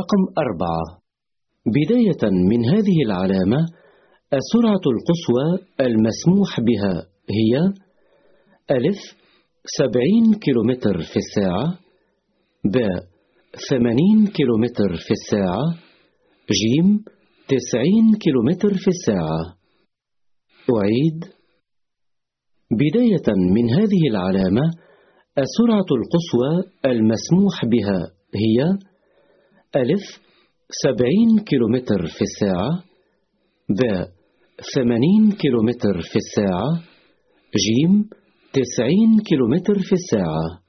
رقم أربعة. بداية من هذه العلامة السرعة القصوى المسموح بها هي ألف سبعين كيلومتر في الساعة ب ثمانين كيلومتر في الساعة جيم تسعين كيلومتر في الساعة. أعيد بداية من هذه العلامة السرعة القصوى المسموح بها هي ألف سبعين كيلومتر في الساعة ب ثمانين كيلومتر في الساعة جيم تسعين كيلومتر في الساعة.